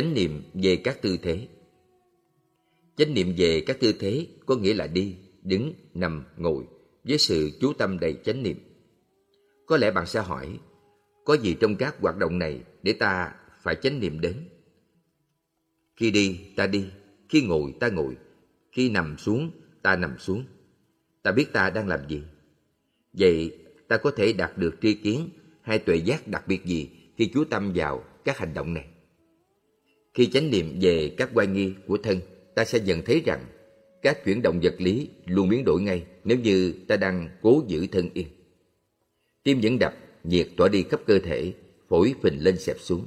Chánh niệm về các tư thế Chánh niệm về các tư thế có nghĩa là đi, đứng, nằm, ngồi với sự chú tâm đầy chánh niệm. Có lẽ bạn sẽ hỏi, có gì trong các hoạt động này để ta phải chánh niệm đến? Khi đi, ta đi, khi ngồi, ta ngồi, khi nằm xuống, ta nằm xuống. Ta biết ta đang làm gì. Vậy ta có thể đạt được tri kiến hay tuệ giác đặc biệt gì khi chú tâm vào các hành động này? Khi chánh niệm về các quan nghi của thân, ta sẽ dần thấy rằng các chuyển động vật lý luôn biến đổi ngay nếu như ta đang cố giữ thân yên. Tim vẫn đập, nhiệt tỏa đi khắp cơ thể, phổi phình lên xẹp xuống.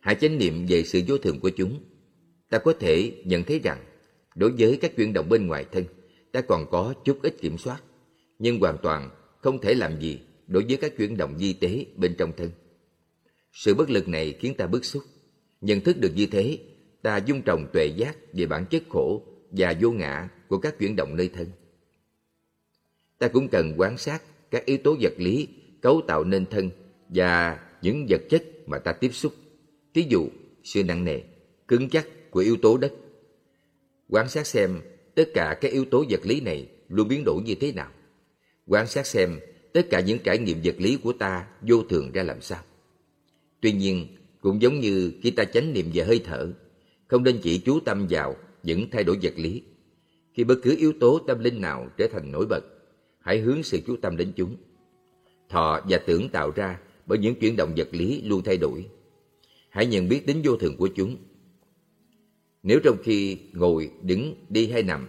Hãy chánh niệm về sự vô thường của chúng. Ta có thể nhận thấy rằng, đối với các chuyển động bên ngoài thân, ta còn có chút ít kiểm soát, nhưng hoàn toàn không thể làm gì đối với các chuyển động di tế bên trong thân. Sự bất lực này khiến ta bức xúc. Nhận thức được như thế, ta dung trồng tuệ giác về bản chất khổ và vô ngã của các chuyển động nơi thân. Ta cũng cần quan sát các yếu tố vật lý cấu tạo nên thân và những vật chất mà ta tiếp xúc. Ví dụ, sự nặng nề, cứng chắc của yếu tố đất. Quan sát xem tất cả các yếu tố vật lý này luôn biến đổi như thế nào. Quan sát xem tất cả những trải nghiệm vật lý của ta vô thường ra làm sao. Tuy nhiên, cũng giống như khi ta chánh niệm về hơi thở, không nên chỉ chú tâm vào những thay đổi vật lý. Khi bất cứ yếu tố tâm linh nào trở thành nổi bật, hãy hướng sự chú tâm đến chúng. Thọ và tưởng tạo ra bởi những chuyển động vật lý luôn thay đổi. Hãy nhận biết tính vô thường của chúng. Nếu trong khi ngồi, đứng, đi hay nằm,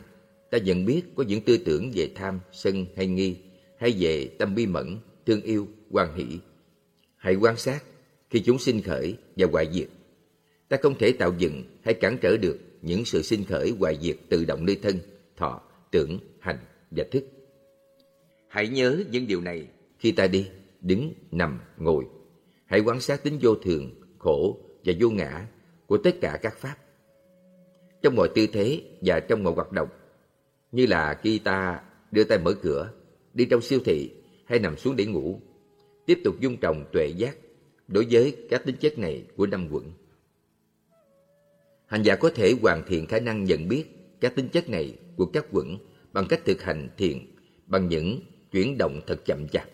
ta nhận biết có những tư tưởng về tham, sân hay nghi, hay về tâm bi mẫn, thương yêu, quan hỷ. Hãy quan sát khi chúng sinh khởi và hoại diệt. Ta không thể tạo dựng hay cản trở được những sự sinh khởi hoại diệt tự động nơi thân, thọ, tưởng, hành và thức. Hãy nhớ những điều này khi ta đi, đứng, nằm, ngồi. Hãy quan sát tính vô thường, khổ và vô ngã của tất cả các pháp. Trong mọi tư thế và trong mọi hoạt động, như là khi ta đưa tay mở cửa, đi trong siêu thị hay nằm xuống để ngủ, tiếp tục dung trồng tuệ giác đối với các tính chất này của năm quận. Hành giả có thể hoàn thiện khả năng nhận biết các tính chất này của các quẩn bằng cách thực hành thiền bằng những chuyển động thật chậm chạp.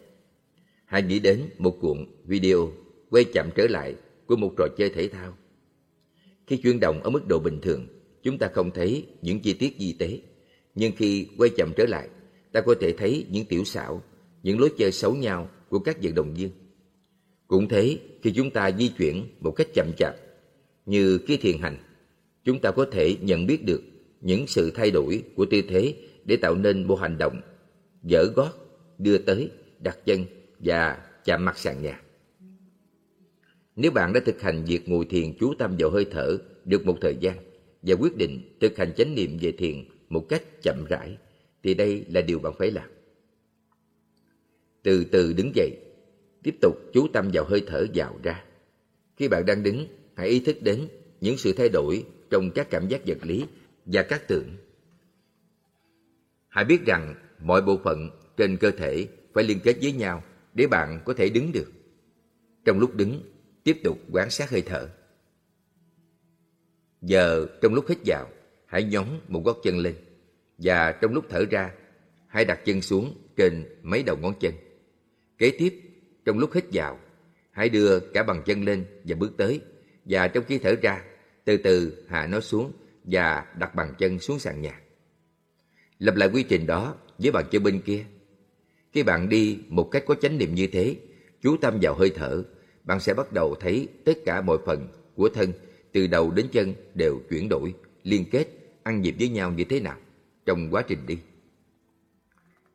Hãy nghĩ đến một cuộn video quay chậm trở lại của một trò chơi thể thao. Khi chuyển động ở mức độ bình thường, chúng ta không thấy những chi tiết di tế. Nhưng khi quay chậm trở lại, ta có thể thấy những tiểu xảo, những lối chơi xấu nhau của các vận động viên. Cũng thế, khi chúng ta di chuyển một cách chậm chạp, như khi thiền hành, chúng ta có thể nhận biết được những sự thay đổi của tư thế để tạo nên bộ hành động dở gót, đưa tới, đặt chân và chạm mặt sàn nhà. Nếu bạn đã thực hành việc ngồi thiền chú tâm vào hơi thở được một thời gian và quyết định thực hành chánh niệm về thiền một cách chậm rãi, thì đây là điều bạn phải làm. Từ từ đứng dậy, tiếp tục chú tâm vào hơi thở vào ra. Khi bạn đang đứng, hãy ý thức đến những sự thay đổi trong các cảm giác vật lý và các tưởng. Hãy biết rằng mọi bộ phận trên cơ thể phải liên kết với nhau để bạn có thể đứng được. Trong lúc đứng, tiếp tục quan sát hơi thở. Giờ trong lúc hít vào, hãy nhón một gót chân lên và trong lúc thở ra, hãy đặt chân xuống trên mấy đầu ngón chân. Kế tiếp, trong lúc hít vào, hãy đưa cả bàn chân lên và bước tới và trong khi thở ra, từ từ hạ nó xuống và đặt bàn chân xuống sàn nhà. Lặp lại quy trình đó với bàn chân bên kia. Khi bạn đi một cách có chánh niệm như thế, chú tâm vào hơi thở, bạn sẽ bắt đầu thấy tất cả mọi phần của thân từ đầu đến chân đều chuyển đổi, liên kết, ăn nhịp với nhau như thế nào trong quá trình đi.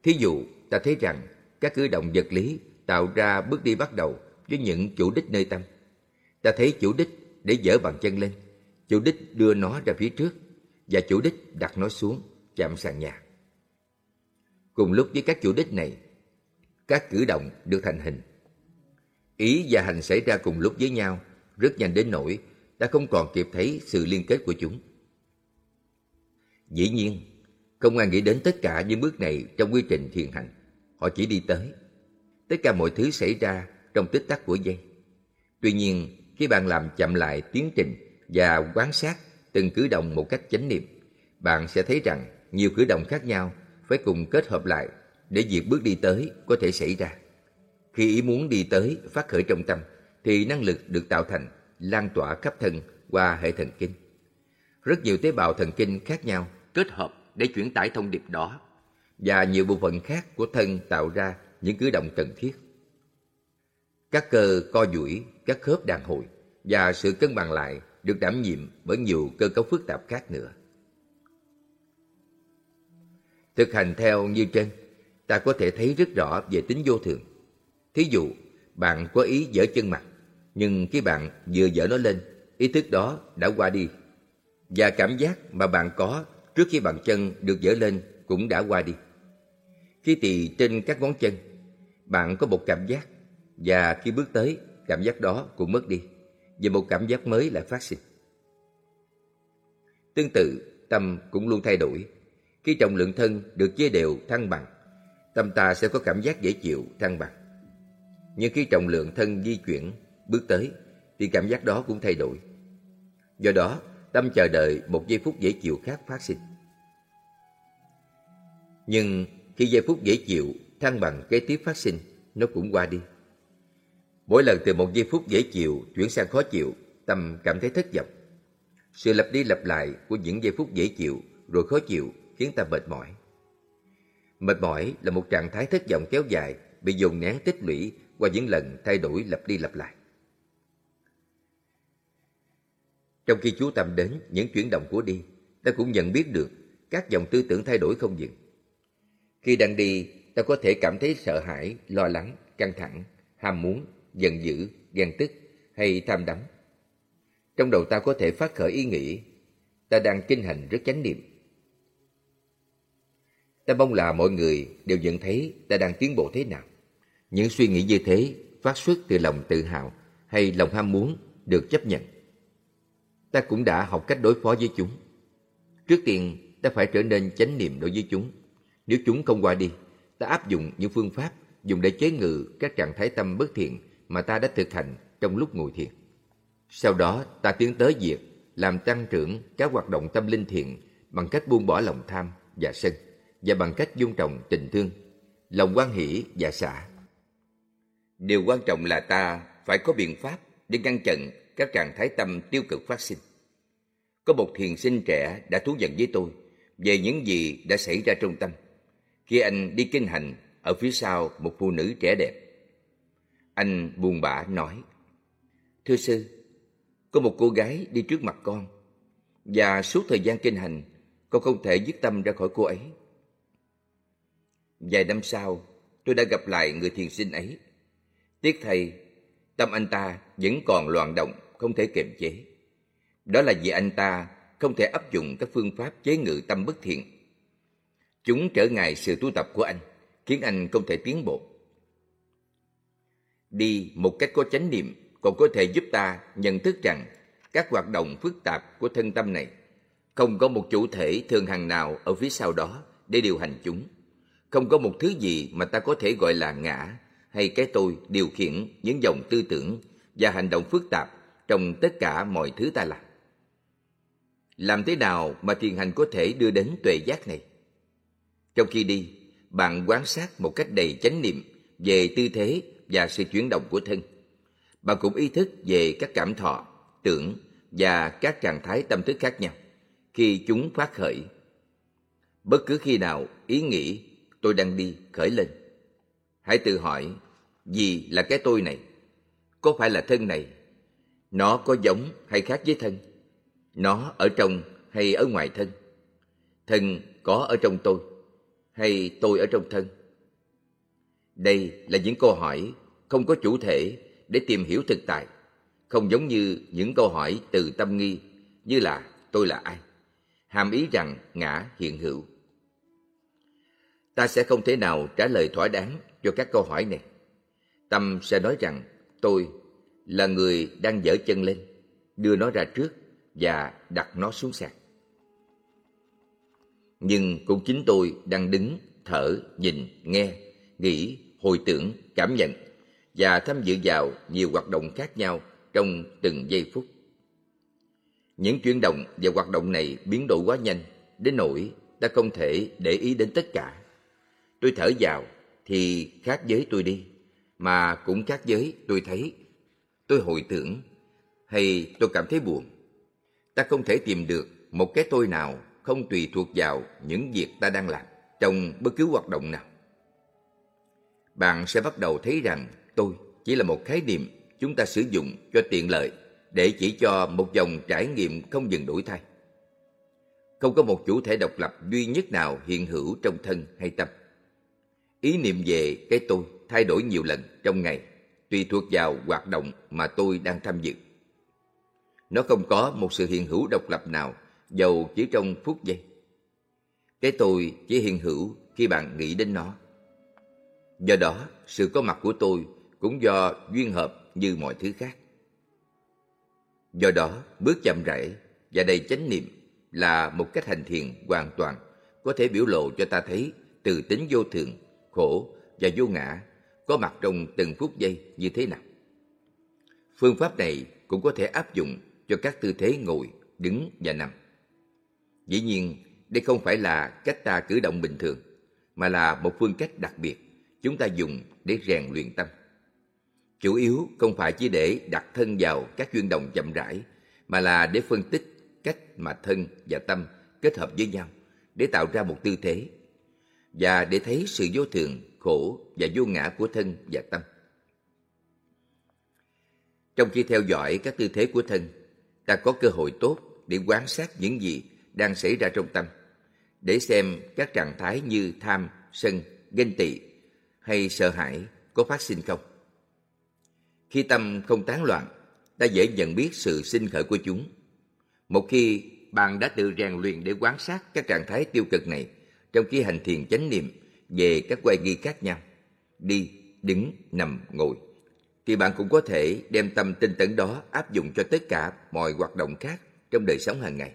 Thí dụ, ta thấy rằng các cử động vật lý tạo ra bước đi bắt đầu với những chủ đích nơi tâm. Ta thấy chủ đích để dỡ bàn chân lên, chủ đích đưa nó ra phía trước và chủ đích đặt nó xuống chạm sàn nhà. Cùng lúc với các chủ đích này, các cử động được thành hình. Ý và hành xảy ra cùng lúc với nhau, rất nhanh đến nỗi ta không còn kịp thấy sự liên kết của chúng. Dĩ nhiên, không ai nghĩ đến tất cả những bước này trong quy trình thiền hành. Họ chỉ đi tới. Tất cả mọi thứ xảy ra trong tích tắc của giây. Tuy nhiên, khi bạn làm chậm lại tiến trình và quan sát từng cử động một cách chánh niệm, bạn sẽ thấy rằng nhiều cử động khác nhau phải cùng kết hợp lại để việc bước đi tới có thể xảy ra. Khi ý muốn đi tới phát khởi trong tâm, thì năng lực được tạo thành, lan tỏa khắp thân qua hệ thần kinh. Rất nhiều tế bào thần kinh khác nhau kết hợp để chuyển tải thông điệp đó và nhiều bộ phận khác của thân tạo ra những cử động cần thiết. Các cơ co duỗi, các khớp đàn hồi và sự cân bằng lại được đảm nhiệm bởi nhiều cơ cấu phức tạp khác nữa. Thực hành theo như trên, ta có thể thấy rất rõ về tính vô thường. Thí dụ, bạn có ý dở chân mặt, nhưng khi bạn vừa dở nó lên, ý thức đó đã qua đi. Và cảm giác mà bạn có trước khi bàn chân được dở lên cũng đã qua đi. Khi tỳ trên các ngón chân, bạn có một cảm giác, và khi bước tới, cảm giác đó cũng mất đi, và một cảm giác mới lại phát sinh. Tương tự, tâm cũng luôn thay đổi. Khi trọng lượng thân được chia đều thăng bằng, tâm ta sẽ có cảm giác dễ chịu, thăng bằng. Nhưng khi trọng lượng thân di chuyển, bước tới, thì cảm giác đó cũng thay đổi. Do đó, tâm chờ đợi một giây phút dễ chịu khác phát sinh. Nhưng khi giây phút dễ chịu, thăng bằng kế tiếp phát sinh, nó cũng qua đi. Mỗi lần từ một giây phút dễ chịu chuyển sang khó chịu, tâm cảm thấy thất vọng. Sự lặp đi lặp lại của những giây phút dễ chịu rồi khó chịu khiến ta mệt mỏi. Mệt mỏi là một trạng thái thất vọng kéo dài bị dồn nén tích lũy qua những lần thay đổi lặp đi lặp lại. Trong khi chú tâm đến những chuyển động của đi, ta cũng nhận biết được các dòng tư tưởng thay đổi không dừng. Khi đang đi, ta có thể cảm thấy sợ hãi, lo lắng, căng thẳng, ham muốn, giận dữ, ghen tức hay tham đắm. Trong đầu ta có thể phát khởi ý nghĩ, ta đang kinh hành rất chánh niệm. Ta mong là mọi người đều nhận thấy ta đang tiến bộ thế nào. Những suy nghĩ như thế phát xuất từ lòng tự hào hay lòng ham muốn được chấp nhận. Ta cũng đã học cách đối phó với chúng. Trước tiên, ta phải trở nên chánh niệm đối với chúng. Nếu chúng không qua đi, ta áp dụng những phương pháp dùng để chế ngự các trạng thái tâm bất thiện mà ta đã thực hành trong lúc ngồi thiền. Sau đó, ta tiến tới việc làm tăng trưởng các hoạt động tâm linh thiện bằng cách buông bỏ lòng tham và sân và bằng cách dung trồng tình thương, lòng quan hỷ và xả. Điều quan trọng là ta phải có biện pháp để ngăn chặn các trạng thái tâm tiêu cực phát sinh. Có một thiền sinh trẻ đã thú nhận với tôi về những gì đã xảy ra trong tâm khi anh đi kinh hành ở phía sau một phụ nữ trẻ đẹp. Anh buồn bã nói, Thưa sư, có một cô gái đi trước mặt con, và suốt thời gian kinh hành, con không thể dứt tâm ra khỏi cô ấy. Vài năm sau, tôi đã gặp lại người thiền sinh ấy. Tiếc thầy, tâm anh ta vẫn còn loạn động, không thể kiềm chế. Đó là vì anh ta không thể áp dụng các phương pháp chế ngự tâm bất thiện. Chúng trở ngại sự tu tập của anh, khiến anh không thể tiến bộ. Đi một cách có chánh niệm còn có thể giúp ta nhận thức rằng các hoạt động phức tạp của thân tâm này không có một chủ thể thường hằng nào ở phía sau đó để điều hành chúng. Không có một thứ gì mà ta có thể gọi là ngã hay cái tôi điều khiển những dòng tư tưởng và hành động phức tạp trong tất cả mọi thứ ta làm. Làm thế nào mà thiền hành có thể đưa đến tuệ giác này? Trong khi đi, bạn quan sát một cách đầy chánh niệm về tư thế và sự chuyển động của thân. Bạn cũng ý thức về các cảm thọ, tưởng và các trạng thái tâm thức khác nhau khi chúng phát khởi. Bất cứ khi nào ý nghĩ tôi đang đi khởi lên, hãy tự hỏi gì là cái tôi này? Có phải là thân này? Nó có giống hay khác với thân? Nó ở trong hay ở ngoài thân? Thân có ở trong tôi hay tôi ở trong thân? Đây là những câu hỏi không có chủ thể để tìm hiểu thực tại, không giống như những câu hỏi từ tâm nghi như là tôi là ai, hàm ý rằng ngã hiện hữu. Ta sẽ không thể nào trả lời thỏa đáng cho các câu hỏi này. Tâm sẽ nói rằng tôi là người đang dở chân lên, đưa nó ra trước và đặt nó xuống sàn. Nhưng cũng chính tôi đang đứng, thở, nhìn, nghe, nghĩ, hồi tưởng, cảm nhận và tham dự vào nhiều hoạt động khác nhau trong từng giây phút. Những chuyển động và hoạt động này biến đổi quá nhanh, đến nỗi ta không thể để ý đến tất cả. Tôi thở vào thì khác với tôi đi, mà cũng khác với tôi thấy. Tôi hồi tưởng hay tôi cảm thấy buồn. Ta không thể tìm được một cái tôi nào không tùy thuộc vào những việc ta đang làm trong bất cứ hoạt động nào. Bạn sẽ bắt đầu thấy rằng tôi chỉ là một khái niệm chúng ta sử dụng cho tiện lợi để chỉ cho một dòng trải nghiệm không dừng đổi thay. Không có một chủ thể độc lập duy nhất nào hiện hữu trong thân hay tâm. Ý niệm về cái tôi thay đổi nhiều lần trong ngày, tùy thuộc vào hoạt động mà tôi đang tham dự. Nó không có một sự hiện hữu độc lập nào, dầu chỉ trong phút giây. Cái tôi chỉ hiện hữu khi bạn nghĩ đến nó. Do đó, sự có mặt của tôi cũng do duyên hợp như mọi thứ khác. Do đó, bước chậm rãi và đầy chánh niệm là một cách hành thiền hoàn toàn có thể biểu lộ cho ta thấy từ tính vô thường, khổ và vô ngã có mặt trong từng phút giây như thế nào. Phương pháp này cũng có thể áp dụng cho các tư thế ngồi, đứng và nằm. Dĩ nhiên, đây không phải là cách ta cử động bình thường, mà là một phương cách đặc biệt chúng ta dùng để rèn luyện tâm. Chủ yếu không phải chỉ để đặt thân vào các chuyên động chậm rãi, mà là để phân tích cách mà thân và tâm kết hợp với nhau để tạo ra một tư thế và để thấy sự vô thường, khổ và vô ngã của thân và tâm. Trong khi theo dõi các tư thế của thân, ta có cơ hội tốt để quan sát những gì đang xảy ra trong tâm, để xem các trạng thái như tham, sân, ganh tị hay sợ hãi có phát sinh không. Khi tâm không tán loạn, ta dễ nhận biết sự sinh khởi của chúng. Một khi bạn đã tự rèn luyện để quan sát các trạng thái tiêu cực này trong khi hành thiền chánh niệm về các quay nghi khác nhau, đi, đứng, nằm, ngồi, thì bạn cũng có thể đem tâm tinh tấn đó áp dụng cho tất cả mọi hoạt động khác trong đời sống hàng ngày.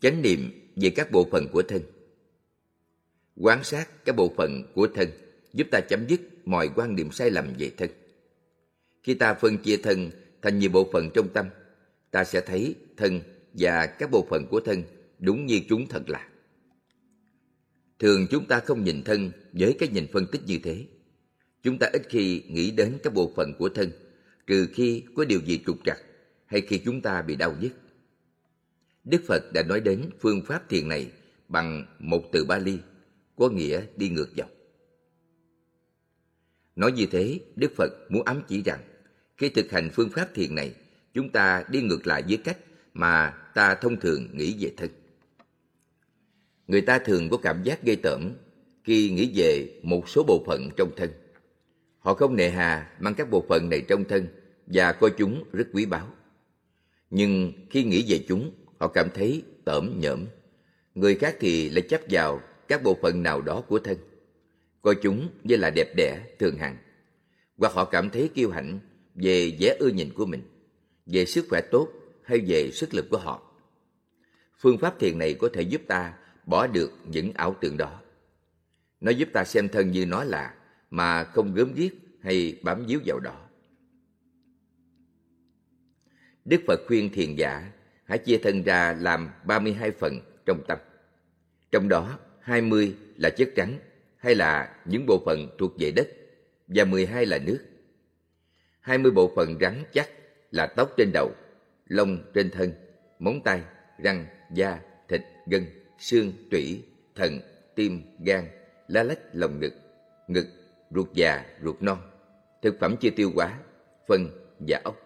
Chánh niệm về các bộ phận của thân Quan sát các bộ phận của thân giúp ta chấm dứt mọi quan niệm sai lầm về thân. Khi ta phân chia thân thành nhiều bộ phận trong tâm, ta sẽ thấy thân và các bộ phận của thân đúng như chúng thật là. Thường chúng ta không nhìn thân với cái nhìn phân tích như thế. Chúng ta ít khi nghĩ đến các bộ phận của thân, trừ khi có điều gì trục trặc hay khi chúng ta bị đau nhức. Đức Phật đã nói đến phương pháp thiền này bằng một từ Bali, có nghĩa đi ngược dòng. Nói như thế, Đức Phật muốn ám chỉ rằng, khi thực hành phương pháp thiền này, chúng ta đi ngược lại với cách mà ta thông thường nghĩ về thân. Người ta thường có cảm giác gây tởm khi nghĩ về một số bộ phận trong thân. Họ không nề hà mang các bộ phận này trong thân và coi chúng rất quý báu. Nhưng khi nghĩ về chúng, họ cảm thấy tởm nhởm. Người khác thì lại chấp vào các bộ phận nào đó của thân coi chúng như là đẹp đẽ, thường hằng. Hoặc họ cảm thấy kiêu hãnh về vẻ ưa nhìn của mình, về sức khỏe tốt hay về sức lực của họ. Phương pháp thiền này có thể giúp ta bỏ được những ảo tưởng đó. Nó giúp ta xem thân như nó là, mà không gớm ghiếc hay bám víu vào đó. Đức Phật khuyên thiền giả hãy chia thân ra làm 32 phần trong tâm. Trong đó, 20 là chất trắng, hay là những bộ phận thuộc về đất và 12 là nước. 20 bộ phận rắn chắc là tóc trên đầu, lông trên thân, móng tay, răng, da, thịt, gân, xương, tủy, thận, tim, gan, lá lách lồng ngực, ngực, ruột già, ruột non, thực phẩm chưa tiêu hóa, phân và ốc.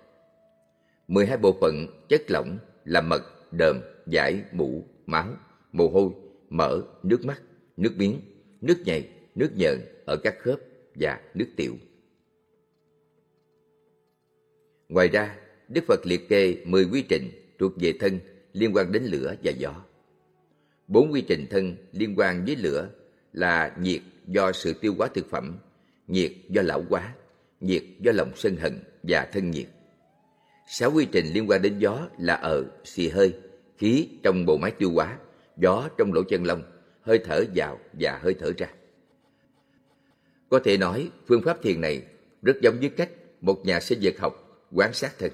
12 bộ phận chất lỏng là mật, đờm, giải, mũ, máu, mồ hôi, mỡ, nước mắt, nước miếng, nước nhầy, nước nhờn ở các khớp và nước tiểu. Ngoài ra, Đức Phật liệt kê 10 quy trình thuộc về thân liên quan đến lửa và gió. Bốn quy trình thân liên quan với lửa là nhiệt do sự tiêu hóa thực phẩm, nhiệt do lão hóa, nhiệt do lòng sân hận và thân nhiệt. Sáu quy trình liên quan đến gió là ở xì hơi, khí trong bộ máy tiêu hóa, gió trong lỗ chân lông, hơi thở vào và hơi thở ra. Có thể nói phương pháp thiền này rất giống với cách một nhà sinh vật học quan sát thực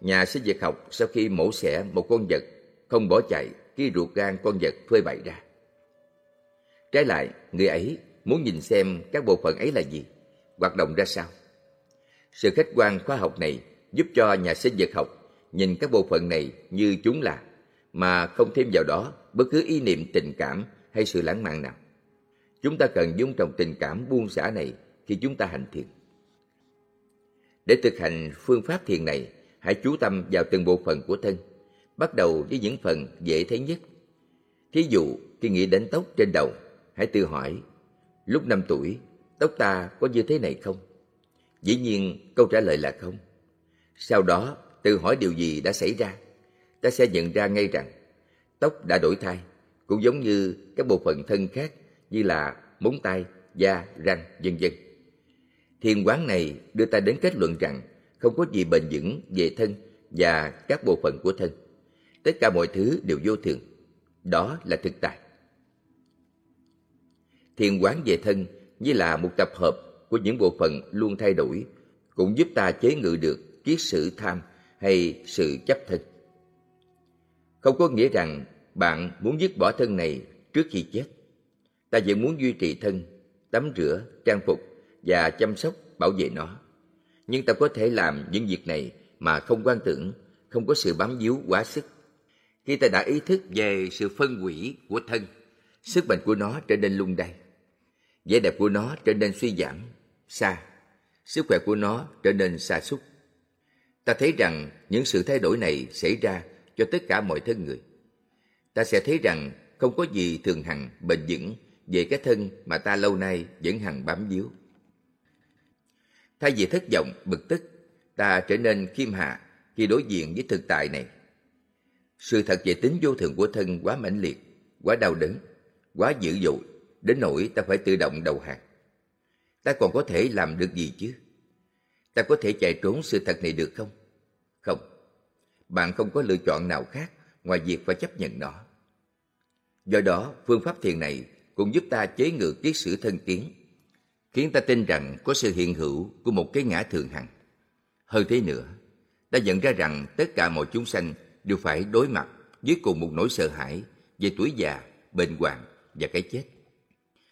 nhà sinh vật học sau khi mổ xẻ một con vật không bỏ chạy khi ruột gan con vật phơi bày ra. Trái lại, người ấy muốn nhìn xem các bộ phận ấy là gì, hoạt động ra sao. Sự khách quan khoa học này giúp cho nhà sinh vật học nhìn các bộ phận này như chúng là, mà không thêm vào đó bất cứ ý niệm tình cảm hay sự lãng mạn nào. Chúng ta cần dung trồng tình cảm buông xả này khi chúng ta hành thiền. Để thực hành phương pháp thiền này, hãy chú tâm vào từng bộ phận của thân, bắt đầu với những phần dễ thấy nhất. Thí dụ, khi nghĩ đến tóc trên đầu, hãy tự hỏi, lúc năm tuổi, tóc ta có như thế này không? Dĩ nhiên, câu trả lời là không. Sau đó, tự hỏi điều gì đã xảy ra. Ta sẽ nhận ra ngay rằng, tóc đã đổi thay, cũng giống như các bộ phận thân khác như là móng tay, da, răng, vân vân. Thiền quán này đưa ta đến kết luận rằng không có gì bền vững về thân và các bộ phận của thân. Tất cả mọi thứ đều vô thường. Đó là thực tại. Thiền quán về thân như là một tập hợp của những bộ phận luôn thay đổi, cũng giúp ta chế ngự được kiết sự tham hay sự chấp thân. Không có nghĩa rằng bạn muốn dứt bỏ thân này trước khi chết. Ta vẫn muốn duy trì thân, tắm rửa, trang phục và chăm sóc, bảo vệ nó. Nhưng ta có thể làm những việc này mà không quan tưởng, không có sự bám víu quá sức. Khi ta đã ý thức về sự phân hủy của thân, sức mạnh của nó trở nên lung lay. vẻ đẹp của nó trở nên suy giảm, xa, sức khỏe của nó trở nên xa xúc. Ta thấy rằng những sự thay đổi này xảy ra cho tất cả mọi thân người. Ta sẽ thấy rằng không có gì thường hằng bền vững về cái thân mà ta lâu nay vẫn hằng bám víu. Thay vì thất vọng, bực tức, ta trở nên khiêm hạ khi đối diện với thực tại này. Sự thật về tính vô thường của thân quá mãnh liệt, quá đau đớn, quá dữ dội, đến nỗi ta phải tự động đầu hàng. Ta còn có thể làm được gì chứ? Ta có thể chạy trốn sự thật này được không? Không. Bạn không có lựa chọn nào khác ngoài việc phải chấp nhận nó. Do đó, phương pháp thiền này cũng giúp ta chế ngự kiết sử thân kiến, khiến ta tin rằng có sự hiện hữu của một cái ngã thường hằng. Hơn thế nữa, ta nhận ra rằng tất cả mọi chúng sanh đều phải đối mặt với cùng một nỗi sợ hãi về tuổi già, bệnh hoạn và cái chết.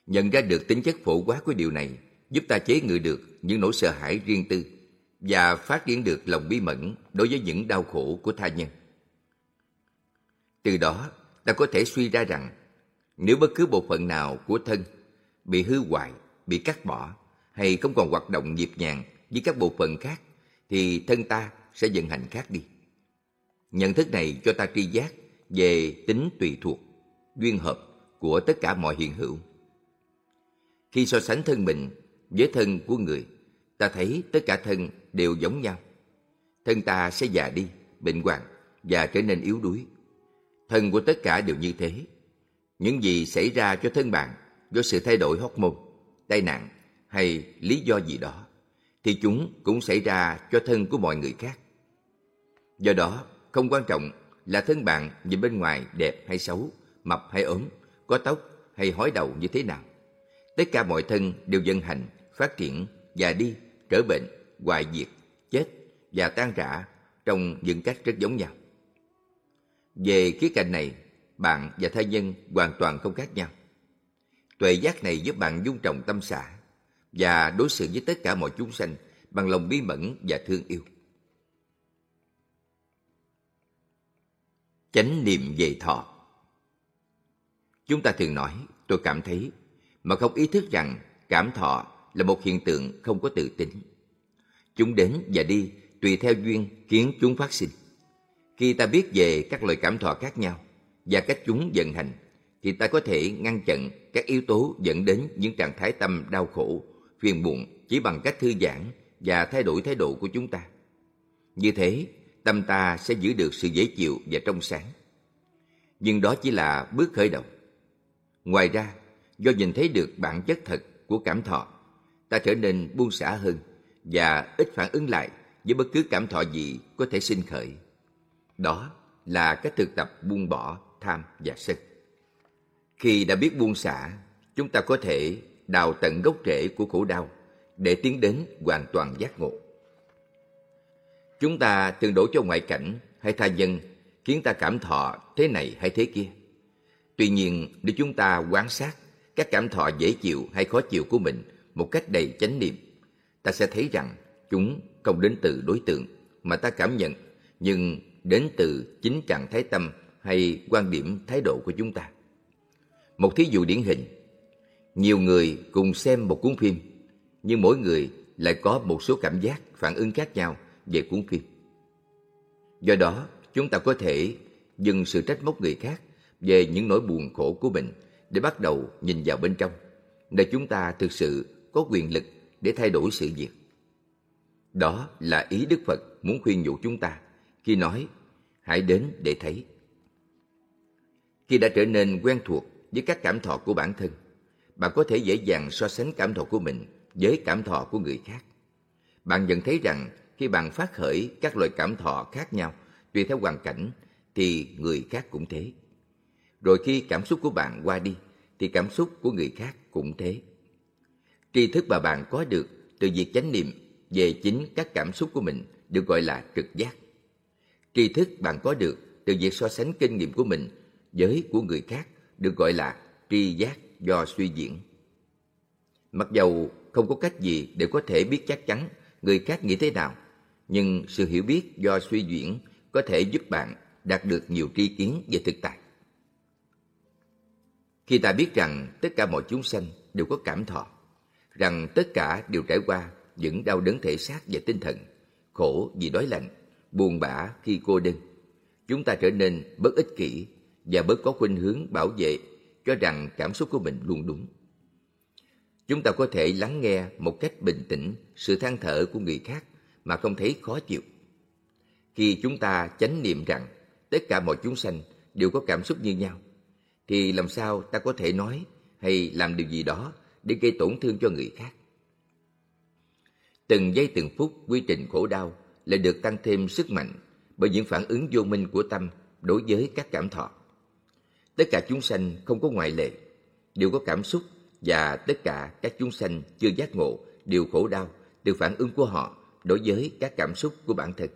Nhận ra được tính chất phổ quát của điều này giúp ta chế ngự được những nỗi sợ hãi riêng tư và phát triển được lòng bí mẫn đối với những đau khổ của tha nhân. Từ đó, ta có thể suy ra rằng nếu bất cứ bộ phận nào của thân bị hư hoại, bị cắt bỏ hay không còn hoạt động nhịp nhàng với các bộ phận khác thì thân ta sẽ vận hành khác đi. Nhận thức này cho ta tri giác về tính tùy thuộc, duyên hợp của tất cả mọi hiện hữu. Khi so sánh thân mình với thân của người, ta thấy tất cả thân đều giống nhau. Thân ta sẽ già đi, bệnh hoạn và trở nên yếu đuối. Thân của tất cả đều như thế. Những gì xảy ra cho thân bạn do sự thay đổi hormone, tai nạn hay lý do gì đó, thì chúng cũng xảy ra cho thân của mọi người khác. Do đó, không quan trọng là thân bạn nhìn bên ngoài đẹp hay xấu, mập hay ốm, có tóc hay hói đầu như thế nào. Tất cả mọi thân đều vận hành, phát triển, già đi, trở bệnh, hoại diệt, chết và tan rã trong những cách rất giống nhau. Về khía cạnh này, bạn và thai nhân hoàn toàn không khác nhau. Tuệ giác này giúp bạn dung trọng tâm xã và đối xử với tất cả mọi chúng sanh bằng lòng bi mẫn và thương yêu. Chánh niệm về thọ Chúng ta thường nói, tôi cảm thấy, mà không ý thức rằng cảm thọ là một hiện tượng không có tự tính. Chúng đến và đi tùy theo duyên khiến chúng phát sinh. Khi ta biết về các loại cảm thọ khác nhau và cách chúng vận hành, thì ta có thể ngăn chặn các yếu tố dẫn đến những trạng thái tâm đau khổ, phiền muộn chỉ bằng cách thư giãn và thay đổi thái độ của chúng ta. Như thế, tâm ta sẽ giữ được sự dễ chịu và trong sáng. Nhưng đó chỉ là bước khởi đầu. Ngoài ra, do nhìn thấy được bản chất thật của cảm thọ, ta trở nên buông xả hơn và ít phản ứng lại với bất cứ cảm thọ gì có thể sinh khởi. Đó là cách thực tập buông bỏ tham và sân. Khi đã biết buông xả, chúng ta có thể đào tận gốc rễ của khổ đau để tiến đến hoàn toàn giác ngộ. Chúng ta tương đổ cho ngoại cảnh hay tha dân khiến ta cảm thọ thế này hay thế kia. Tuy nhiên, nếu chúng ta quan sát các cảm thọ dễ chịu hay khó chịu của mình một cách đầy chánh niệm, ta sẽ thấy rằng chúng không đến từ đối tượng mà ta cảm nhận, nhưng đến từ chính trạng thái tâm hay quan điểm thái độ của chúng ta. Một thí dụ điển hình, nhiều người cùng xem một cuốn phim, nhưng mỗi người lại có một số cảm giác, phản ứng khác nhau về cuốn phim. Do đó, chúng ta có thể dừng sự trách móc người khác về những nỗi buồn khổ của mình để bắt đầu nhìn vào bên trong, nơi chúng ta thực sự có quyền lực để thay đổi sự việc. Đó là ý Đức Phật muốn khuyên nhủ chúng ta khi nói hãy đến để thấy. Khi đã trở nên quen thuộc với các cảm thọ của bản thân, bạn có thể dễ dàng so sánh cảm thọ của mình với cảm thọ của người khác. Bạn nhận thấy rằng khi bạn phát khởi các loại cảm thọ khác nhau tùy theo hoàn cảnh thì người khác cũng thế. Rồi khi cảm xúc của bạn qua đi thì cảm xúc của người khác cũng thế. Tri thức mà bạn có được từ việc chánh niệm về chính các cảm xúc của mình được gọi là trực giác. Tri thức bạn có được từ việc so sánh kinh nghiệm của mình với của người khác được gọi là tri giác do suy diễn. Mặc dầu không có cách gì để có thể biết chắc chắn người khác nghĩ thế nào, nhưng sự hiểu biết do suy diễn có thể giúp bạn đạt được nhiều tri kiến về thực tại. Khi ta biết rằng tất cả mọi chúng sanh đều có cảm thọ, rằng tất cả đều trải qua những đau đớn thể xác và tinh thần, khổ vì đói lạnh, buồn bã khi cô đơn, chúng ta trở nên bớt ích kỷ và bớt có khuynh hướng bảo vệ cho rằng cảm xúc của mình luôn đúng. Chúng ta có thể lắng nghe một cách bình tĩnh sự than thở của người khác mà không thấy khó chịu. Khi chúng ta chánh niệm rằng tất cả mọi chúng sanh đều có cảm xúc như nhau, thì làm sao ta có thể nói hay làm điều gì đó để gây tổn thương cho người khác? Từng giây từng phút quy trình khổ đau lại được tăng thêm sức mạnh bởi những phản ứng vô minh của tâm đối với các cảm thọ. Tất cả chúng sanh không có ngoại lệ, đều có cảm xúc và tất cả các chúng sanh chưa giác ngộ đều khổ đau từ phản ứng của họ đối với các cảm xúc của bản thân.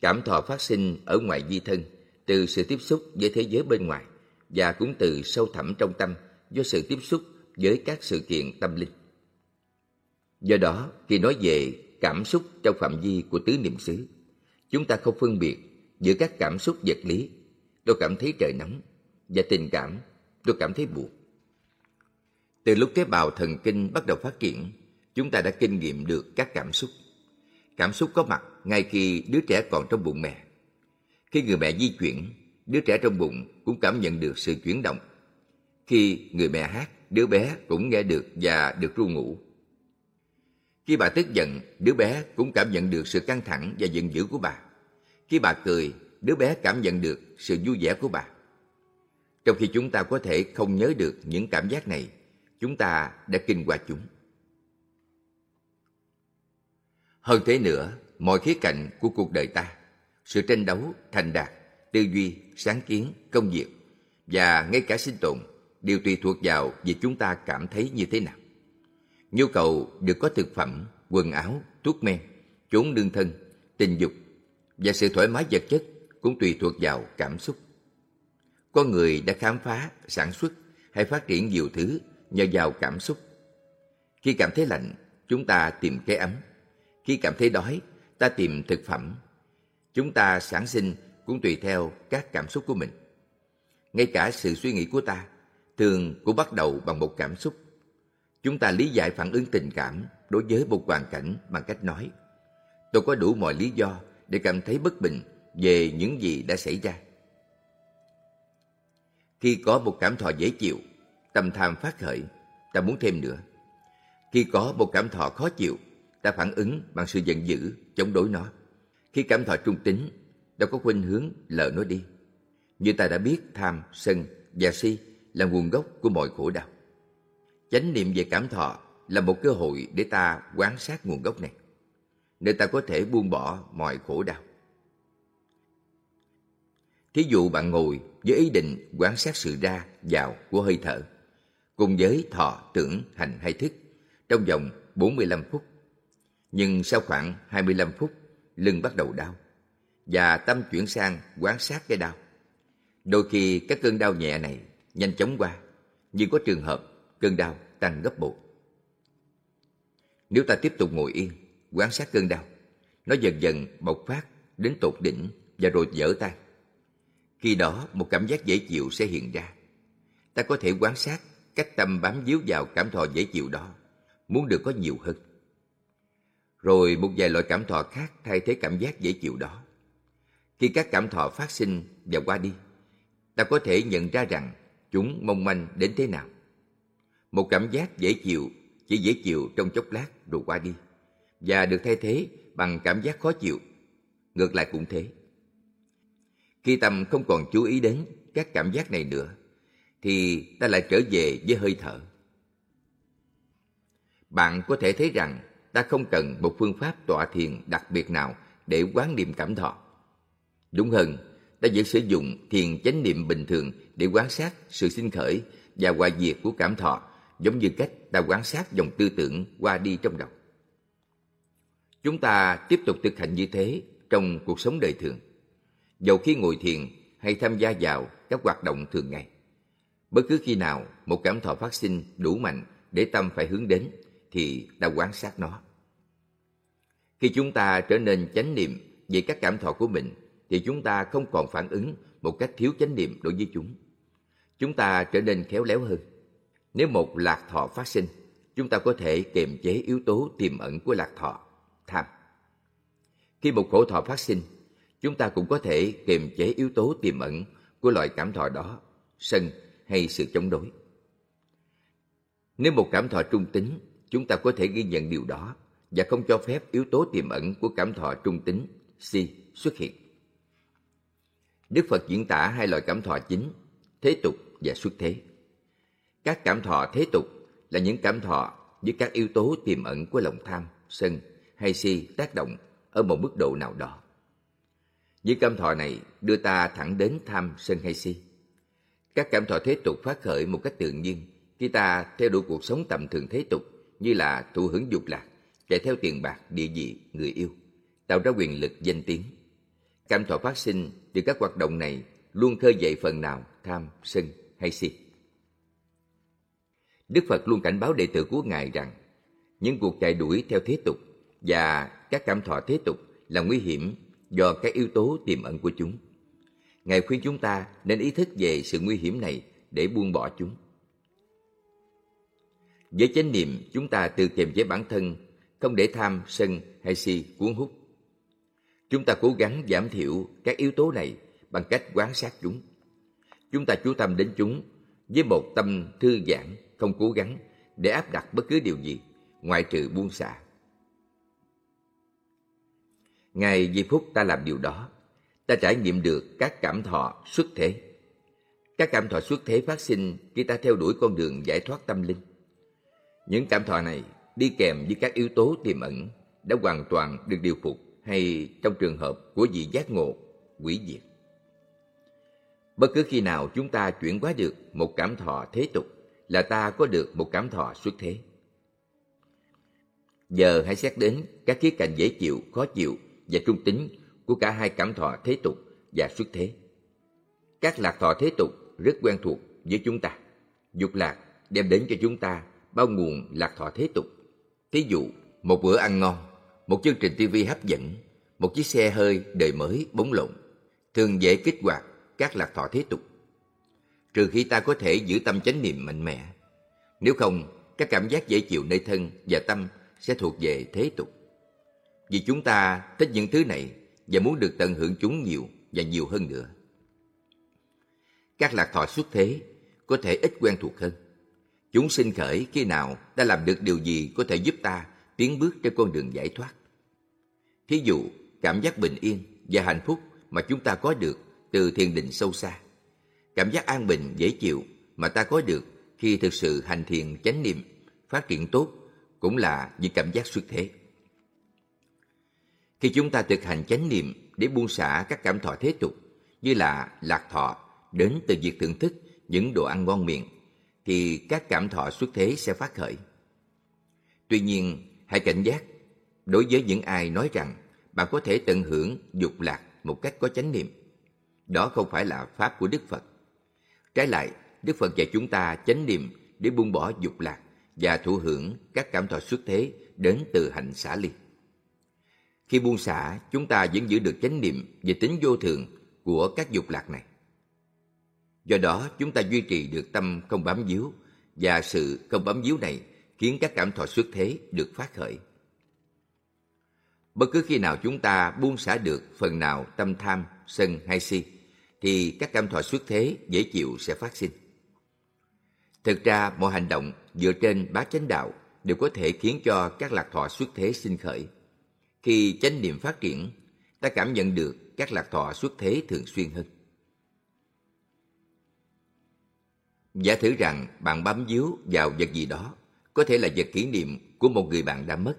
Cảm thọ phát sinh ở ngoài di thân từ sự tiếp xúc với thế giới bên ngoài và cũng từ sâu thẳm trong tâm do sự tiếp xúc với các sự kiện tâm linh. Do đó, khi nói về cảm xúc trong phạm vi của tứ niệm xứ, chúng ta không phân biệt giữa các cảm xúc vật lý, tôi cảm thấy trời nóng, và tình cảm, tôi cảm thấy buồn. Từ lúc tế bào thần kinh bắt đầu phát triển, chúng ta đã kinh nghiệm được các cảm xúc. Cảm xúc có mặt ngay khi đứa trẻ còn trong bụng mẹ. Khi người mẹ di chuyển, đứa trẻ trong bụng cũng cảm nhận được sự chuyển động. Khi người mẹ hát, đứa bé cũng nghe được và được ru ngủ. Khi bà tức giận, đứa bé cũng cảm nhận được sự căng thẳng và giận dữ của bà. Khi bà cười, đứa bé cảm nhận được sự vui vẻ của bà. Trong khi chúng ta có thể không nhớ được những cảm giác này, chúng ta đã kinh qua chúng. Hơn thế nữa, mọi khía cạnh của cuộc đời ta, sự tranh đấu, thành đạt, tư duy, sáng kiến, công việc và ngay cả sinh tồn đều tùy thuộc vào việc chúng ta cảm thấy như thế nào. Nhu cầu được có thực phẩm, quần áo, thuốc men, chốn đương thân, tình dục và sự thoải mái vật chất cũng tùy thuộc vào cảm xúc. Con người đã khám phá, sản xuất hay phát triển nhiều thứ nhờ vào cảm xúc. Khi cảm thấy lạnh, chúng ta tìm cái ấm. Khi cảm thấy đói, ta tìm thực phẩm. Chúng ta sản sinh cũng tùy theo các cảm xúc của mình. Ngay cả sự suy nghĩ của ta thường cũng bắt đầu bằng một cảm xúc. Chúng ta lý giải phản ứng tình cảm đối với một hoàn cảnh bằng cách nói Tôi có đủ mọi lý do để cảm thấy bất bình về những gì đã xảy ra. Khi có một cảm thọ dễ chịu, tâm tham phát khởi, ta muốn thêm nữa. Khi có một cảm thọ khó chịu, ta phản ứng bằng sự giận dữ, chống đối nó. Khi cảm thọ trung tính, ta có khuynh hướng lờ nó đi. Như ta đã biết tham, sân và si là nguồn gốc của mọi khổ đau. Chánh niệm về cảm thọ là một cơ hội để ta quan sát nguồn gốc này, để ta có thể buông bỏ mọi khổ đau. Thí dụ bạn ngồi với ý định quan sát sự ra vào của hơi thở, cùng với thọ, tưởng, hành hay thức trong vòng 45 phút. Nhưng sau khoảng 25 phút, lưng bắt đầu đau và tâm chuyển sang quan sát cái đau. Đôi khi các cơn đau nhẹ này nhanh chóng qua, nhưng có trường hợp cơn đau tăng gấp bội. Nếu ta tiếp tục ngồi yên, quan sát cơn đau, nó dần dần bộc phát đến tột đỉnh và rồi dở tan. Khi đó một cảm giác dễ chịu sẽ hiện ra. Ta có thể quan sát cách tâm bám víu vào cảm thọ dễ chịu đó, muốn được có nhiều hơn. Rồi một vài loại cảm thọ khác thay thế cảm giác dễ chịu đó. Khi các cảm thọ phát sinh và qua đi, ta có thể nhận ra rằng chúng mong manh đến thế nào. Một cảm giác dễ chịu chỉ dễ chịu trong chốc lát rồi qua đi và được thay thế bằng cảm giác khó chịu. Ngược lại cũng thế. Khi tâm không còn chú ý đến các cảm giác này nữa, thì ta lại trở về với hơi thở. Bạn có thể thấy rằng ta không cần một phương pháp tọa thiền đặc biệt nào để quán niệm cảm thọ. Đúng hơn, ta vẫn sử dụng thiền chánh niệm bình thường để quan sát sự sinh khởi và hòa diệt của cảm thọ, giống như cách ta quan sát dòng tư tưởng qua đi trong đầu. Chúng ta tiếp tục thực hành như thế trong cuộc sống đời thường. Dầu khi ngồi thiền hay tham gia vào các hoạt động thường ngày. Bất cứ khi nào một cảm thọ phát sinh đủ mạnh để tâm phải hướng đến thì ta quan sát nó. Khi chúng ta trở nên chánh niệm về các cảm thọ của mình thì chúng ta không còn phản ứng một cách thiếu chánh niệm đối với chúng. Chúng ta trở nên khéo léo hơn. Nếu một lạc thọ phát sinh, chúng ta có thể kiềm chế yếu tố tiềm ẩn của lạc thọ, tham. Khi một khổ thọ phát sinh, chúng ta cũng có thể kiềm chế yếu tố tiềm ẩn của loại cảm thọ đó, sân hay sự chống đối. Nếu một cảm thọ trung tính, chúng ta có thể ghi nhận điều đó và không cho phép yếu tố tiềm ẩn của cảm thọ trung tính, si, xuất hiện. Đức Phật diễn tả hai loại cảm thọ chính, thế tục và xuất thế. Các cảm thọ thế tục là những cảm thọ với các yếu tố tiềm ẩn của lòng tham, sân hay si tác động ở một mức độ nào đó. Những cảm thọ này đưa ta thẳng đến tham, sân hay si. Các cảm thọ thế tục phát khởi một cách tự nhiên khi ta theo đuổi cuộc sống tầm thường thế tục như là thụ hưởng dục lạc, chạy theo tiền bạc, địa vị, người yêu, tạo ra quyền lực, danh tiếng. Cảm thọ phát sinh từ các hoạt động này luôn khơi dậy phần nào tham, sân hay si. Đức Phật luôn cảnh báo đệ tử của Ngài rằng những cuộc chạy đuổi theo thế tục và các cảm thọ thế tục là nguy hiểm do các yếu tố tiềm ẩn của chúng. Ngài khuyên chúng ta nên ý thức về sự nguy hiểm này để buông bỏ chúng. Với chánh niệm, chúng ta tự kiềm chế bản thân, không để tham, sân hay si cuốn hút. Chúng ta cố gắng giảm thiểu các yếu tố này bằng cách quan sát chúng. Chúng ta chú tâm đến chúng với một tâm thư giãn, không cố gắng để áp đặt bất cứ điều gì, ngoại trừ buông xả. Ngày giây phút ta làm điều đó, ta trải nghiệm được các cảm thọ xuất thế. Các cảm thọ xuất thế phát sinh khi ta theo đuổi con đường giải thoát tâm linh. Những cảm thọ này đi kèm với các yếu tố tiềm ẩn đã hoàn toàn được điều phục hay trong trường hợp của vị giác ngộ, quỷ diệt. Bất cứ khi nào chúng ta chuyển hóa được một cảm thọ thế tục là ta có được một cảm thọ xuất thế. Giờ hãy xét đến các khía cạnh dễ chịu, khó chịu và trung tính của cả hai cảm thọ thế tục và xuất thế. Các lạc thọ thế tục rất quen thuộc với chúng ta. Dục lạc đem đến cho chúng ta bao nguồn lạc thọ thế tục. Thí dụ, một bữa ăn ngon, một chương trình tivi hấp dẫn, một chiếc xe hơi đời mới bóng lộn, thường dễ kích hoạt các lạc thọ thế tục. Trừ khi ta có thể giữ tâm chánh niệm mạnh mẽ. Nếu không, các cảm giác dễ chịu nơi thân và tâm sẽ thuộc về thế tục. Vì chúng ta thích những thứ này và muốn được tận hưởng chúng nhiều và nhiều hơn nữa. Các lạc thọ xuất thế có thể ít quen thuộc hơn. Chúng sinh khởi khi nào ta làm được điều gì có thể giúp ta tiến bước trên con đường giải thoát. Thí dụ, cảm giác bình yên và hạnh phúc mà chúng ta có được từ thiền định sâu xa. Cảm giác an bình dễ chịu mà ta có được khi thực sự hành thiền chánh niệm phát triển tốt cũng là những cảm giác xuất thế. Khi chúng ta thực hành chánh niệm để buông xả các cảm thọ thế tục như là lạc thọ đến từ việc thưởng thức những đồ ăn ngon miệng thì các cảm thọ xuất thế sẽ phát khởi. Tuy nhiên, hãy cảnh giác đối với những ai nói rằng bạn có thể tận hưởng dục lạc một cách có chánh niệm. Đó không phải là pháp của Đức Phật. Trái lại, Đức Phật dạy chúng ta chánh niệm để buông bỏ dục lạc và thụ hưởng các cảm thọ xuất thế đến từ hạnh xả ly. Khi buông xả, chúng ta vẫn giữ được chánh niệm về tính vô thường của các dục lạc này. Do đó, chúng ta duy trì được tâm không bám víu và sự không bám víu này khiến các cảm thọ xuất thế được phát khởi. Bất cứ khi nào chúng ta buông xả được phần nào tâm tham, sân hay si, thì các cảm thọ xuất thế dễ chịu sẽ phát sinh. Thực ra, mọi hành động dựa trên bá chánh đạo đều có thể khiến cho các lạc thọ xuất thế sinh khởi. Khi chánh niệm phát triển, ta cảm nhận được các lạc thọ xuất thế thường xuyên hơn. Giả thử rằng bạn bám víu vào vật gì đó, có thể là vật kỷ niệm của một người bạn đã mất.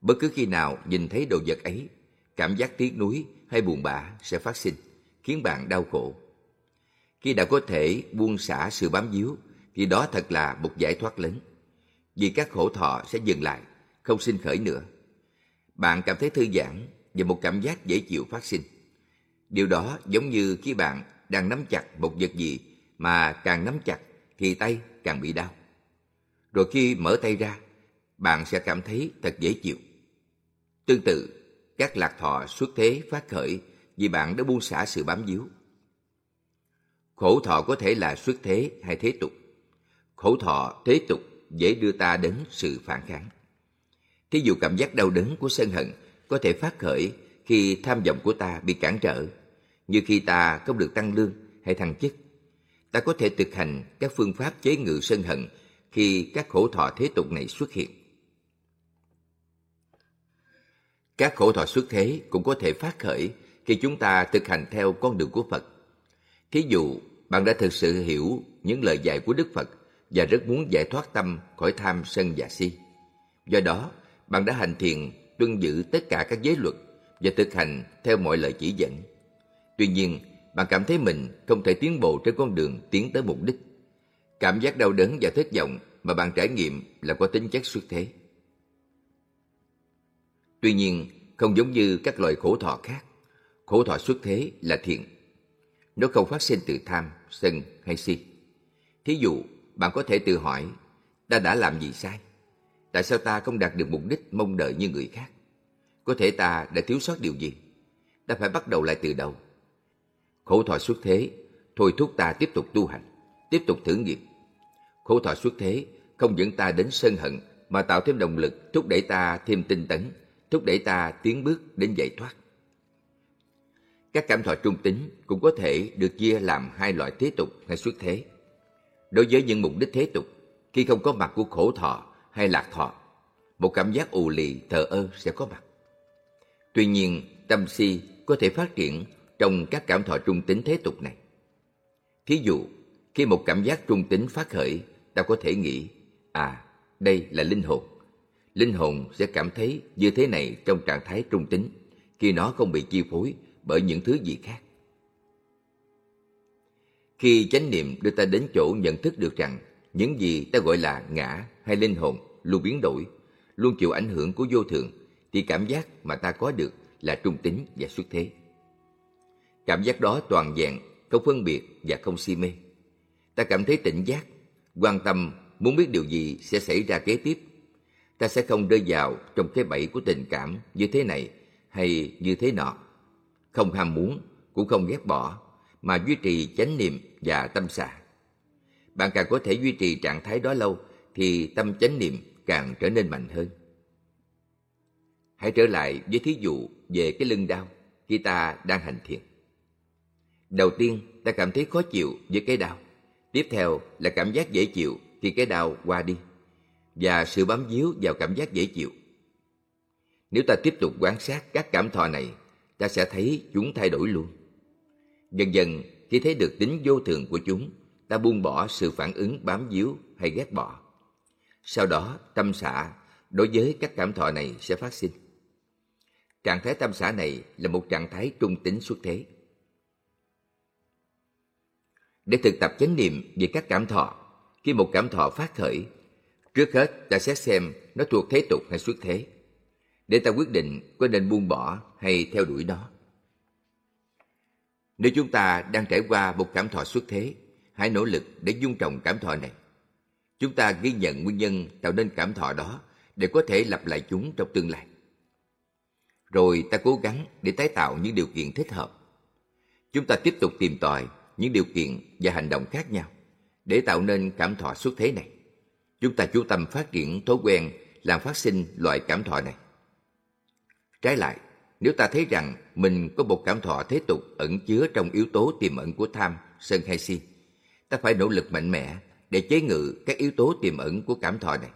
Bất cứ khi nào nhìn thấy đồ vật ấy, cảm giác tiếc nuối hay buồn bã sẽ phát sinh, khiến bạn đau khổ. Khi đã có thể buông xả sự bám víu, thì đó thật là một giải thoát lớn. Vì các khổ thọ sẽ dừng lại, không sinh khởi nữa. Bạn cảm thấy thư giãn và một cảm giác dễ chịu phát sinh. Điều đó giống như khi bạn đang nắm chặt một vật gì mà càng nắm chặt thì tay càng bị đau. Rồi khi mở tay ra, bạn sẽ cảm thấy thật dễ chịu. Tương tự, các lạc thọ xuất thế phát khởi vì bạn đã buông xả sự bám víu. Khổ thọ có thể là xuất thế hay thế tục. Khổ thọ thế tục dễ đưa ta đến sự phản kháng. Thí dụ cảm giác đau đớn của sân hận có thể phát khởi khi tham vọng của ta bị cản trở, như khi ta không được tăng lương hay thăng chức. Ta có thể thực hành các phương pháp chế ngự sân hận khi các khổ thọ thế tục này xuất hiện. Các khổ thọ xuất thế cũng có thể phát khởi khi chúng ta thực hành theo con đường của Phật. Thí dụ, bạn đã thực sự hiểu những lời dạy của Đức Phật và rất muốn giải thoát tâm khỏi tham sân và si. Do đó, bạn đã hành thiền tuân giữ tất cả các giới luật và thực hành theo mọi lời chỉ dẫn. Tuy nhiên, bạn cảm thấy mình không thể tiến bộ trên con đường tiến tới mục đích. Cảm giác đau đớn và thất vọng mà bạn trải nghiệm là có tính chất xuất thế. Tuy nhiên, không giống như các loại khổ thọ khác, khổ thọ xuất thế là thiện. Nó không phát sinh từ tham, sân hay si. Thí dụ, bạn có thể tự hỏi, ta đã làm gì sai? Tại sao ta không đạt được mục đích mong đợi như người khác? Có thể ta đã thiếu sót điều gì? Ta phải bắt đầu lại từ đầu. Khổ thọ xuất thế, thôi thúc ta tiếp tục tu hành, tiếp tục thử nghiệm. Khổ thọ xuất thế không dẫn ta đến sân hận mà tạo thêm động lực thúc đẩy ta thêm tinh tấn, thúc đẩy ta tiến bước đến giải thoát. Các cảm thọ trung tính cũng có thể được chia làm hai loại thế tục hay xuất thế. Đối với những mục đích thế tục, khi không có mặt của khổ thọ hay lạc thọ, một cảm giác ù lì, thờ ơ sẽ có mặt. Tuy nhiên, tâm si có thể phát triển trong các cảm thọ trung tính thế tục này. Thí dụ, khi một cảm giác trung tính phát khởi, ta có thể nghĩ, à, đây là linh hồn. Linh hồn sẽ cảm thấy như thế này trong trạng thái trung tính, khi nó không bị chi phối bởi những thứ gì khác. Khi chánh niệm đưa ta đến chỗ nhận thức được rằng những gì ta gọi là ngã hay linh hồn luôn biến đổi, luôn chịu ảnh hưởng của vô thường, thì cảm giác mà ta có được là trung tính và xuất thế. Cảm giác đó toàn vẹn, không phân biệt và không si mê. Ta cảm thấy tỉnh giác, quan tâm muốn biết điều gì sẽ xảy ra kế tiếp. Ta sẽ không rơi vào trong cái bẫy của tình cảm như thế này hay như thế nọ. Không ham muốn, cũng không ghét bỏ, mà duy trì chánh niệm và tâm xả. Bạn càng có thể duy trì trạng thái đó lâu thì tâm chánh niệm càng trở nên mạnh hơn. Hãy trở lại với thí dụ về cái lưng đau khi ta đang hành thiền. Đầu tiên, ta cảm thấy khó chịu với cái đau. Tiếp theo là cảm giác dễ chịu khi cái đau qua đi. Và sự bám víu vào cảm giác dễ chịu. Nếu ta tiếp tục quan sát các cảm thọ này, ta sẽ thấy chúng thay đổi luôn. Dần dần, khi thấy được tính vô thường của chúng, ta buông bỏ sự phản ứng bám víu hay ghét bỏ. Sau đó, tâm xả đối với các cảm thọ này sẽ phát sinh. Trạng thái tâm xả này là một trạng thái trung tính xuất thế. Để thực tập chánh niệm về các cảm thọ, khi một cảm thọ phát khởi, trước hết ta xét xem nó thuộc thế tục hay xuất thế. để ta quyết định có nên buông bỏ hay theo đuổi nó. Nếu chúng ta đang trải qua một cảm thọ xuất thế, hãy nỗ lực để dung trồng cảm thọ này. Chúng ta ghi nhận nguyên nhân tạo nên cảm thọ đó để có thể lặp lại chúng trong tương lai. Rồi ta cố gắng để tái tạo những điều kiện thích hợp. Chúng ta tiếp tục tìm tòi những điều kiện và hành động khác nhau để tạo nên cảm thọ xuất thế này. Chúng ta chú tâm phát triển thói quen làm phát sinh loại cảm thọ này. Trái lại, nếu ta thấy rằng mình có một cảm thọ thế tục ẩn chứa trong yếu tố tiềm ẩn của tham, sân hay si, ta phải nỗ lực mạnh mẽ để chế ngự các yếu tố tiềm ẩn của cảm thọ này.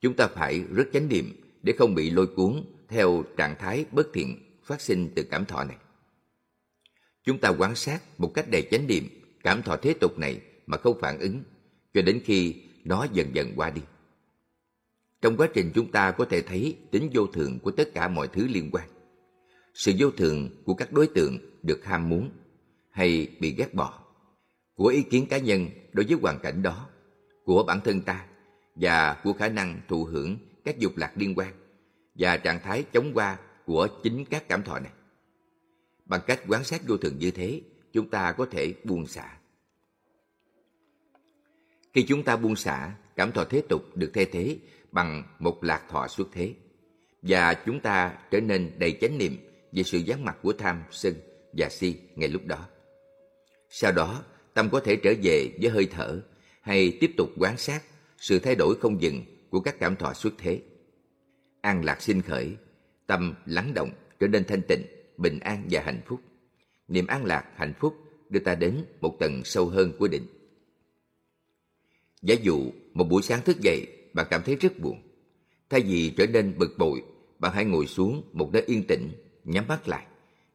Chúng ta phải rất chánh niệm để không bị lôi cuốn theo trạng thái bất thiện phát sinh từ cảm thọ này. Chúng ta quan sát một cách đầy chánh niệm cảm thọ thế tục này mà không phản ứng cho đến khi nó dần dần qua đi. Trong quá trình chúng ta có thể thấy tính vô thường của tất cả mọi thứ liên quan. Sự vô thường của các đối tượng được ham muốn hay bị ghét bỏ, của ý kiến cá nhân đối với hoàn cảnh đó, của bản thân ta và của khả năng thụ hưởng các dục lạc liên quan và trạng thái chống qua của chính các cảm thọ này. Bằng cách quan sát vô thường như thế, chúng ta có thể buông xả. Khi chúng ta buông xả, cảm thọ thế tục được thay thế bằng một lạc thọ xuất thế. Và chúng ta trở nên đầy chánh niệm về sự gián mặt của tham, sân và si ngay lúc đó. Sau đó, tâm có thể trở về với hơi thở hay tiếp tục quan sát sự thay đổi không dừng của các cảm thọ xuất thế. An lạc sinh khởi, tâm lắng động trở nên thanh tịnh, bình an và hạnh phúc. Niềm an lạc, hạnh phúc đưa ta đến một tầng sâu hơn của định. Giả dụ một buổi sáng thức dậy bạn cảm thấy rất buồn. Thay vì trở nên bực bội, bạn hãy ngồi xuống một nơi yên tĩnh, nhắm mắt lại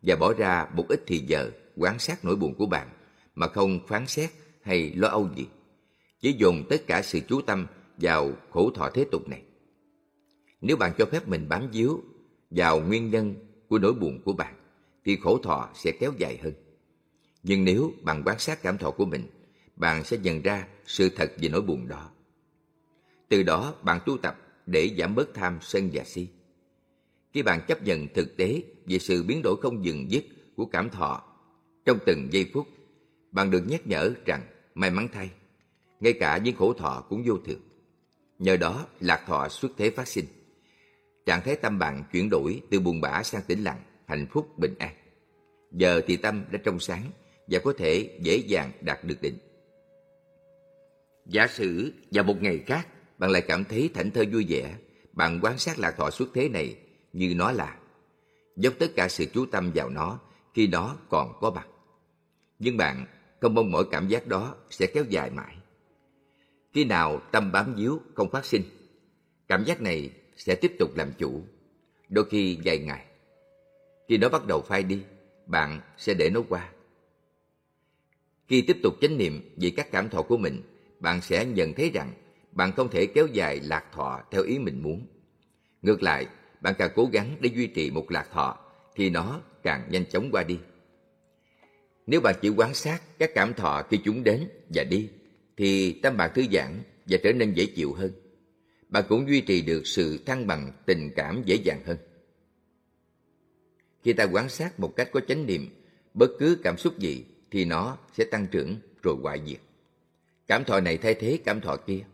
và bỏ ra một ít thì giờ quan sát nỗi buồn của bạn mà không phán xét hay lo âu gì. Chỉ dồn tất cả sự chú tâm vào khổ thọ thế tục này. Nếu bạn cho phép mình bám víu vào nguyên nhân của nỗi buồn của bạn, thì khổ thọ sẽ kéo dài hơn. Nhưng nếu bạn quan sát cảm thọ của mình, bạn sẽ nhận ra sự thật về nỗi buồn đó. Từ đó bạn tu tập để giảm bớt tham sân và si. Khi bạn chấp nhận thực tế về sự biến đổi không dừng dứt của cảm thọ trong từng giây phút, bạn được nhắc nhở rằng may mắn thay, ngay cả những khổ thọ cũng vô thường. Nhờ đó lạc thọ xuất thế phát sinh. Trạng thái tâm bạn chuyển đổi từ buồn bã sang tĩnh lặng, hạnh phúc, bình an. Giờ thì tâm đã trong sáng và có thể dễ dàng đạt được định. Giả sử vào một ngày khác, bạn lại cảm thấy thảnh thơi vui vẻ, bạn quan sát lạc thọ xuất thế này như nó là. Dốc tất cả sự chú tâm vào nó khi nó còn có mặt. Nhưng bạn không mong mỏi cảm giác đó sẽ kéo dài mãi. Khi nào tâm bám víu không phát sinh, cảm giác này sẽ tiếp tục làm chủ, đôi khi vài ngày. Khi nó bắt đầu phai đi, bạn sẽ để nó qua. Khi tiếp tục chánh niệm về các cảm thọ của mình, bạn sẽ nhận thấy rằng bạn không thể kéo dài lạc thọ theo ý mình muốn. Ngược lại, bạn càng cố gắng để duy trì một lạc thọ thì nó càng nhanh chóng qua đi. Nếu bạn chỉ quan sát các cảm thọ khi chúng đến và đi, thì tâm bạn thư giãn và trở nên dễ chịu hơn. Bạn cũng duy trì được sự thăng bằng tình cảm dễ dàng hơn. Khi ta quan sát một cách có chánh niệm, bất cứ cảm xúc gì thì nó sẽ tăng trưởng rồi hoại diệt. Cảm thọ này thay thế cảm thọ kia.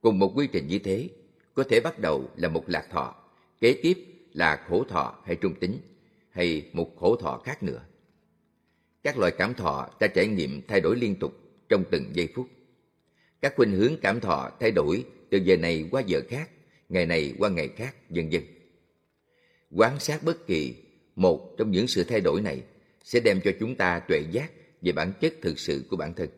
Cùng một quy trình như thế, có thể bắt đầu là một lạc thọ, kế tiếp là khổ thọ hay trung tính, hay một khổ thọ khác nữa. Các loại cảm thọ ta trải nghiệm thay đổi liên tục trong từng giây phút. Các khuynh hướng cảm thọ thay đổi từ giờ này qua giờ khác, ngày này qua ngày khác, vân vân. Quan sát bất kỳ một trong những sự thay đổi này sẽ đem cho chúng ta tuệ giác về bản chất thực sự của bản thân.